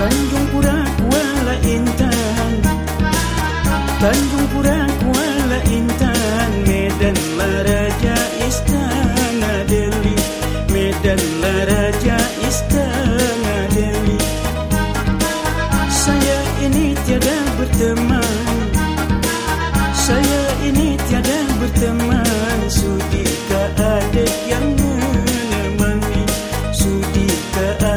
Tanjung Pura Kuala Intan. Tanjung Pura Kuala Intan Medan Laraja Istana Delhi. Medan Laraja Istana Delhi. Saya ini tiada berteman. Saya ini tiada berteman. Sudikah adik yang menemani? Sudikah